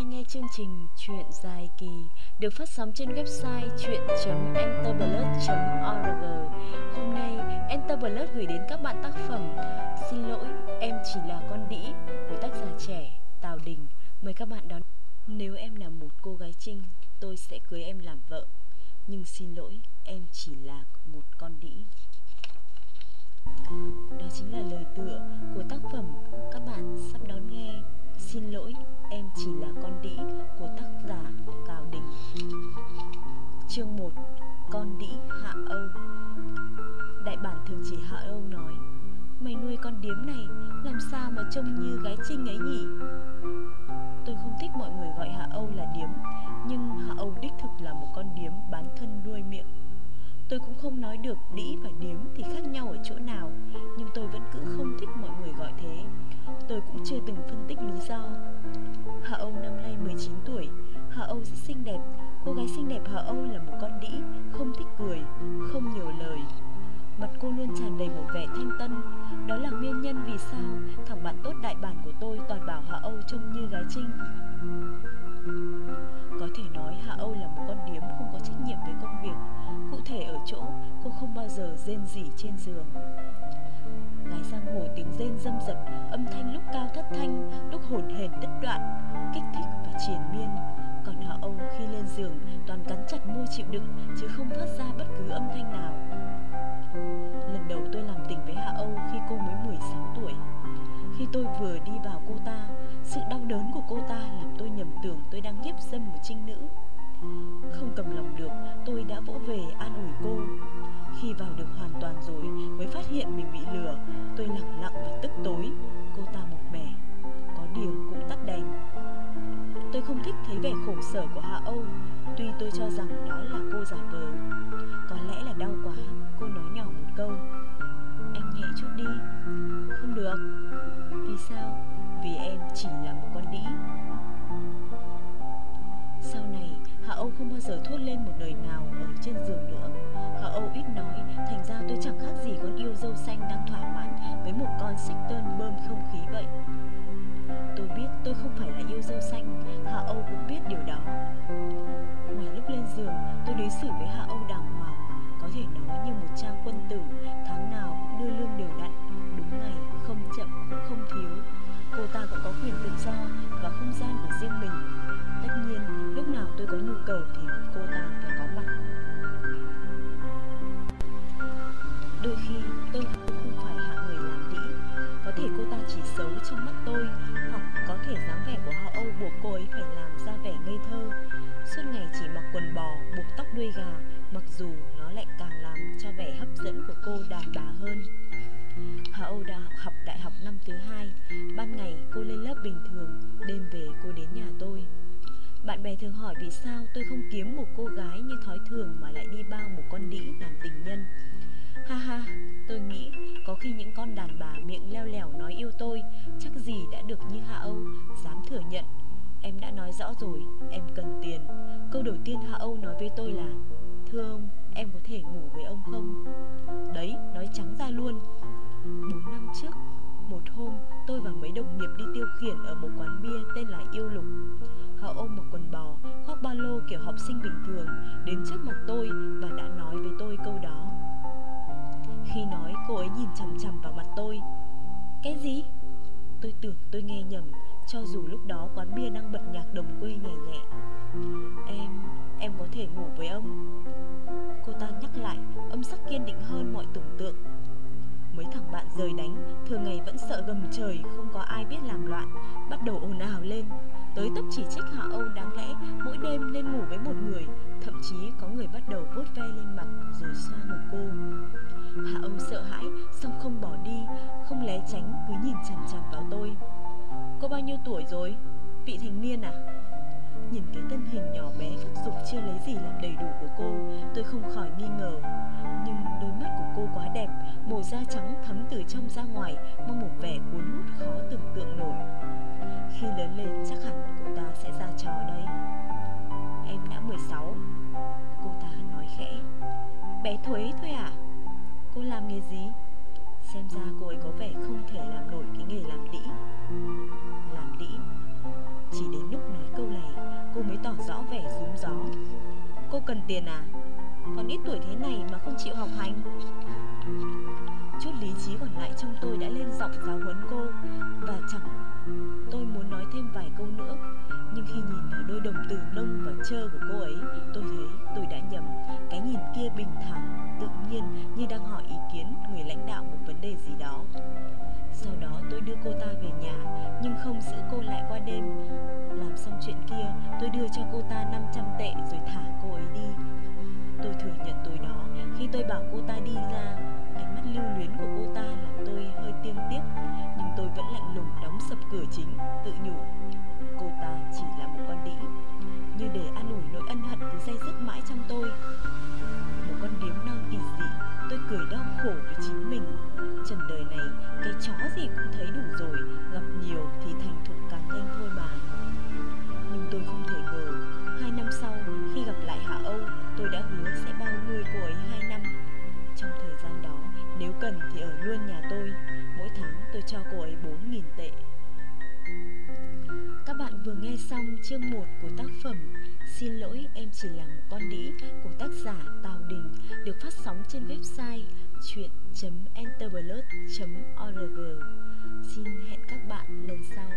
đang nghe chương trình Chuyện dài kỳ được phát sóng trên website chuyện.enterblood.org. Hôm nay Enterblood gửi đến các bạn tác phẩm Xin lỗi, em chỉ là con đĩ của tác giả trẻ Tào Đình. Mời các bạn đón. Nếu em là một cô gái trinh, tôi sẽ cưới em làm vợ. Nhưng xin lỗi, em chỉ là một con đĩ. Đó chính là lời tựa của tác phẩm các bạn sắp đón nghe. Xin lỗi, em chỉ là con đĩ của tác giả Cao Đình. Chương 1: Con đĩ Hạ Âu. Đại bản thường chỉ Hạ Âu nói: "Mày nuôi con điếm này làm sao mà trông như gái trinh ấy nhỉ?" Tôi không thích mọi người gọi Hạ Âu là điếm, nhưng Hạ Âu đích thực là một con điếm bán thân nuôi miệng. Tôi cũng không nói được đĩ và điếm thì khác nhau ở chỗ nào, nhưng tôi vẫn cứ không thích mọi người gọi thế. Tôi cũng chưa từng phân Âu rất xinh đẹp. Cô gái xinh đẹp Hạ Âu là một con đĩ, không thích cười, không nhiều lời. Mặt cô luôn tràn đầy một vẻ thanh tân. Đó là nguyên nhân vì sao thằng bạn tốt đại bản của tôi toàn bảo Hạ Âu trông như gái trinh. Có thể nói Hạ Âu là một con điếm không có trách nhiệm với công việc. Cụ thể ở chỗ cô không bao giờ rên rỉ trên giường. Gái giang hồ tiếng rên dâm dập, âm thanh lúc cao thất thanh, lúc hồn hển đứt đoạn, kích thích và triền miên. Còn Hạ Âu khi lên giường toàn cắn chặt môi chịu đựng chứ không phát ra bất cứ âm thanh nào. Lần đầu tôi làm tình với Hạ Âu khi cô mới 16 tuổi. Khi tôi vừa đi vào cô ta, sự đau đớn của cô ta làm tôi nhầm tưởng tôi đang hiếp dâm một trinh nữ. Không cầm lòng được, tôi đã vỗ về an ủi cô. Khi vào được hoàn toàn rồi mới phát hiện mình bị lừa, tôi lặng lặng và tức tối. Cô ta một mẻ, có điều cũng tắt đèn. Tôi không thích thấy vẻ khổ sở của Hạ Âu, tuy tôi cho rằng đó là cô giả vờ. Có lẽ là đau quá, cô nói nhỏ một câu. Anh nhẹ chút đi. Không được. Vì sao? Vì em chỉ là một con đĩ. Sau này, Hạ Âu không bao giờ thốt lên một lời nào ở trên giường nữa. Hạ Âu ít nói, thành ra tôi chẳng khác gì con yêu dâu xanh đang thỏa mãn với một con xích tơn bơm không khí vậy. Tôi biết tôi không phải là yêu dâu xanh, Hạ Âu cũng biết điều đó. Ngoài lúc lên giường, tôi đối xử với Hạ Âu đàng hoàng, có thể nói như một trang quân tử, tháng nào cũng đưa lương đều đặn, đúng ngày, không chậm cũng không thiếu. Cô ta cũng có quyền tự do và không gian của riêng mình. Tất nhiên, lúc nào tôi có nhu cầu thì cô ta phải quần bò, buộc tóc đuôi gà Mặc dù nó lại càng làm cho vẻ hấp dẫn của cô đàn bà hơn. Hạ Âu đã học đại học năm thứ hai Ban ngày cô lên lớp bình thường Đêm về cô đến nhà tôi. Bạn bè thường hỏi vì sao tôi không kiếm một cô gái như thói thường Mà lại đi bao một con đĩ làm tình nhân. Ha ha, tôi nghĩ có khi những con đàn bà miệng leo lẻo nói yêu tôi Chắc gì đã được như Hạ Âu, dám thừa nhận. Em đã nói rõ rồi, em cần tiền. Câu đầu tiên Hạ Âu nói với tôi là Thưa ông, em có thể ngủ với ông không? Đấy, nói trắng ra luôn. Bốn năm trước, một hôm tôi và mấy đồng nghiệp đi tiêu khiển ở một quán bia tên là Yêu Lục. Họ ôm một quần bò, khoác ba lô kiểu học sinh bình thường Đến trước mặt tôi và đã nói với tôi câu đó. Khi nói cô ấy nhìn chằm chằm vào mặt tôi. Cái gì? Tôi tưởng tôi nghe nhầm. Cho dù lúc đó quán bia đang bật nhạc đồng quê nhẹ nhẹ. Em, em có thể ngủ với ông. Cô ta nhắc lại Âm sắc kiên định hơn mọi tưởng tượng. Mấy thằng bạn rời đánh Thường ngày vẫn sợ gầm trời Không có ai biết làm loạn Bắt đầu ồn ào lên. Tới tấp chỉ trích Hạ Âu đáng lẽ Mỗi đêm nên ngủ với một người Thậm chí có người bắt đầu vuốt ve lên mặt Rồi xoa ngực cô. Hạ Âu sợ hãi Xong không bỏ đi Không lé tránh cứ nhìn chằm chằm vào tôi. Cô bao nhiêu tuổi rồi? Vị thành niên à? Nhìn cái thân hình nhỏ bé phát dục chưa lấy gì làm đầy đủ của cô, Tôi không khỏi nghi ngờ. Nhưng đôi mắt của cô quá đẹp, Màu da trắng thấm từ trong ra ngoài, Mang một vẻ cuốn hút khó tưởng tượng nổi. Khi lớn lên, chắc hẳn cô ta sẽ ra trò đây Em đã 16 Cô ta nói khẽ. Bé Thuế thôi à? Cô làm nghề gì? Xem ra cô ấy có vẻ không rõ vẻ rúng gió. Cô cần tiền à? Còn ít tuổi thế này mà không chịu học hành. Chút lý trí còn lại trong tôi đã lên giọng giáo huấn cô Và chẳng tôi muốn nói thêm vài câu nữa. Nhưng khi nhìn vào đôi đồng tử nông và trơ của cô ấy Tôi thấy tôi đã nhầm. Cái nhìn kia bình thản, tự nhiên như đang hỏi ý kiến người lãnh đạo một vấn đề gì đó. Sau đó tôi đưa cô ta về nhà, Nhưng không giữ cô lại qua đêm. Làm xong chuyện kia, tôi đưa cho cô ta 500 tệ rồi thả cô ấy đi. Tôi thừa nhận tối đó, khi tôi bảo cô ta đi ra, Ánh mắt lưu luyến của cô ta làm tôi hơi tiêm tiếc. Nhưng tôi vẫn lạnh lùng đóng sập cửa chính, Tự nhủ, Cô ta chỉ là một con đĩ, Như để an ủi nỗi ân hận cứ dây dứt mãi trong tôi. Một con điếm non kỳ dị Tôi cười đau khổ với chính mình. Trần đời này, Cái chó gì cũng thấy đủ rồi, Gặp nhiều thì thành thục càng nhanh thôi mà Nhưng tôi không thể ngờ, Hai năm sau, khi gặp lại Hạ Âu, Tôi đã hứa sẽ bao nuôi cô ấy hai năm. Trong thời gian đó, Nếu cần thì ở luôn nhà tôi. Mỗi tháng tôi cho cô ấy 4.000 tệ bạn vừa nghe xong chương 1 của tác phẩm Xin lỗi, em chỉ là một con đĩ của tác giả Tào Đình, được phát sóng trên website chuyện.enterblood.org Xin hẹn các bạn lần sau.